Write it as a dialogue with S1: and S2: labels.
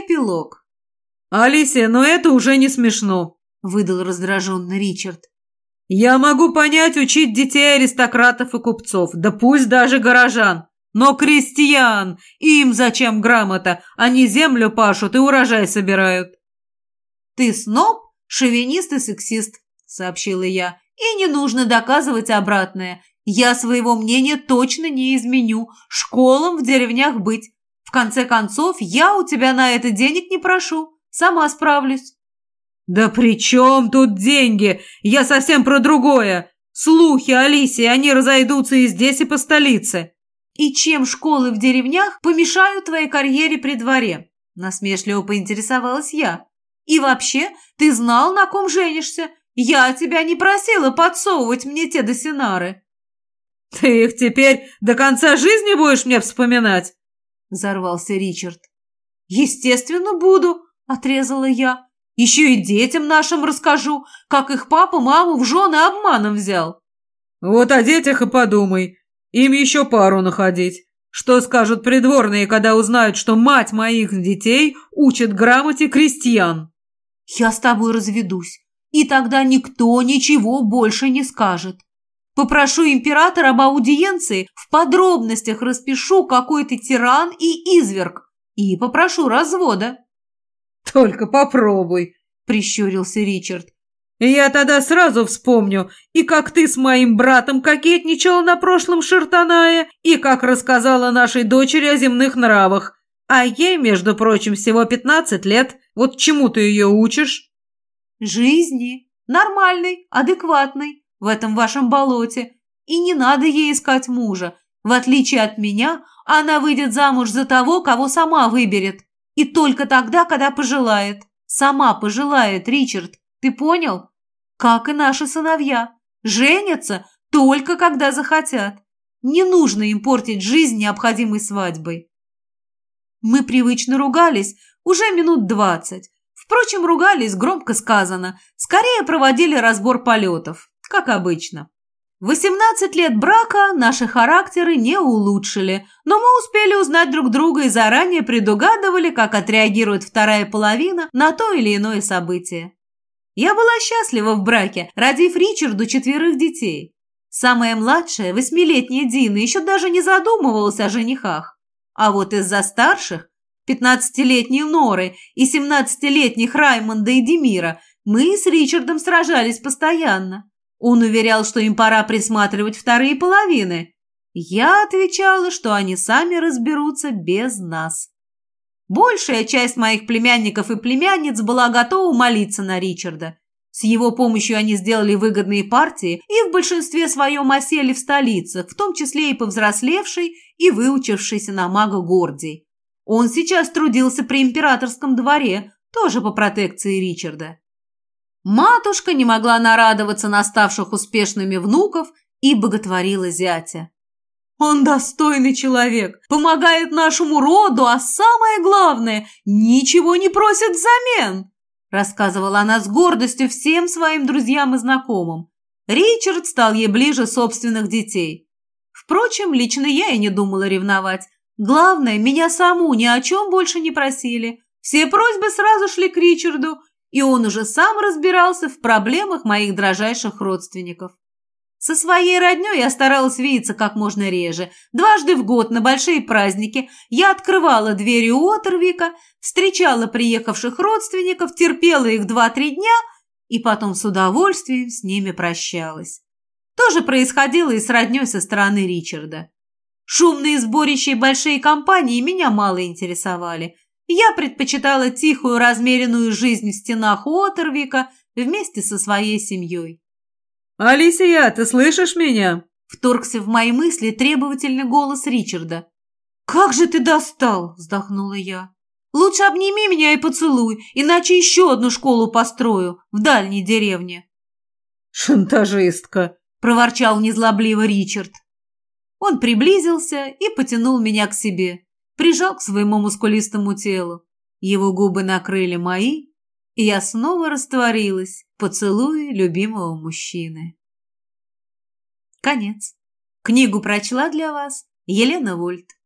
S1: Эпилог.
S2: «Алисия, но это уже не смешно», —
S1: выдал раздраженный Ричард.
S2: «Я могу понять учить детей аристократов и купцов, да пусть даже горожан. Но крестьян, им зачем грамота? Они землю пашут и урожай собирают».
S1: «Ты сноб, шовинист и сексист», — сообщила я. «И не нужно доказывать обратное. Я своего мнения точно не изменю. Школам в деревнях быть. В конце концов, я у тебя на это денег не прошу. Сама справлюсь».
S2: «Да при чем тут деньги? Я совсем про другое. Слухи, Алисия, они разойдутся и здесь, и по столице».
S1: «И чем школы в деревнях помешают твоей карьере при дворе?» Насмешливо поинтересовалась я. «И вообще, ты знал, на ком женишься? Я тебя не просила подсовывать мне те досинары».
S2: «Ты их теперь до конца жизни будешь мне вспоминать?»
S1: Взорвался Ричард. «Естественно, буду», — отрезала я. «Еще и детям нашим расскажу, как их папа маму в жены обманом взял».
S2: «Вот о детях и подумай. Им еще пару находить. Что скажут придворные, когда узнают, что мать моих детей учит грамоте крестьян?»
S1: «Я с тобой разведусь, и тогда никто ничего больше не скажет. Попрошу императора об аудиенции, в подробностях распишу, какой ты тиран и изверг, и попрошу развода».
S2: «Только попробуй», — прищурился Ричард. «Я тогда сразу вспомню, и как ты с моим братом кокетничала на прошлом Шертаная, и как рассказала нашей дочери о земных нравах. А ей, между прочим, всего пятнадцать лет. Вот чему ты ее учишь?»
S1: «Жизни. Нормальной, адекватной в этом вашем болоте, и не надо ей искать мужа. В отличие от меня, она выйдет замуж за того, кого сама выберет. И только тогда, когда пожелает. Сама пожелает, Ричард. Ты понял? Как и наши сыновья. Женятся только когда захотят. Не нужно им портить жизнь необходимой свадьбой. Мы привычно ругались уже минут двадцать. Впрочем, ругались громко сказано. Скорее проводили разбор полетов как обычно. 18 лет брака наши характеры не улучшили, но мы успели узнать друг друга и заранее предугадывали, как отреагирует вторая половина на то или иное событие. Я была счастлива в браке, родив Ричарду четверых детей. Самая младшая, восьмилетняя Дина, еще даже не задумывалась о женихах. А вот из-за старших, пятнадцатилетней Норы и семнадцатилетних Раймонда и Демира, мы с Ричардом сражались постоянно. Он уверял, что им пора присматривать вторые половины. Я отвечала, что они сами разберутся без нас. Большая часть моих племянников и племянниц была готова молиться на Ричарда. С его помощью они сделали выгодные партии и в большинстве своем осели в столицах, в том числе и повзрослевший и выучившийся на мага Гордий. Он сейчас трудился при императорском дворе, тоже по протекции Ричарда. Матушка не могла нарадоваться на ставших успешными внуков и боготворила зятя. «Он достойный человек, помогает нашему роду, а самое главное, ничего не просит взамен!» рассказывала она с гордостью всем своим друзьям и знакомым. Ричард стал ей ближе собственных детей. Впрочем, лично я и не думала ревновать. Главное, меня саму ни о чем больше не просили. Все просьбы сразу шли к Ричарду, и он уже сам разбирался в проблемах моих дрожайших родственников. Со своей роднёй я старалась видеться как можно реже. Дважды в год на большие праздники я открывала двери у Отервика, встречала приехавших родственников, терпела их два-три дня и потом с удовольствием с ними прощалась. То же происходило и с роднёй со стороны Ричарда. Шумные сборища и большие компании меня мало интересовали – я предпочитала тихую, размеренную жизнь в стенах Уотервика вместе со своей семьей.
S2: «Алисия, ты слышишь меня?»
S1: Вторгся в мои мысли требовательный голос Ричарда. «Как же ты достал!» – вздохнула я. «Лучше обними меня и поцелуй, иначе еще одну школу построю в дальней деревне».
S2: «Шантажистка!»
S1: – проворчал незлобливо Ричард. Он приблизился и потянул меня к себе прижал к своему мускулистому телу. Его губы накрыли мои, и я снова растворилась в поцелуе любимого мужчины. Конец. Книгу прочла для вас Елена Вольт.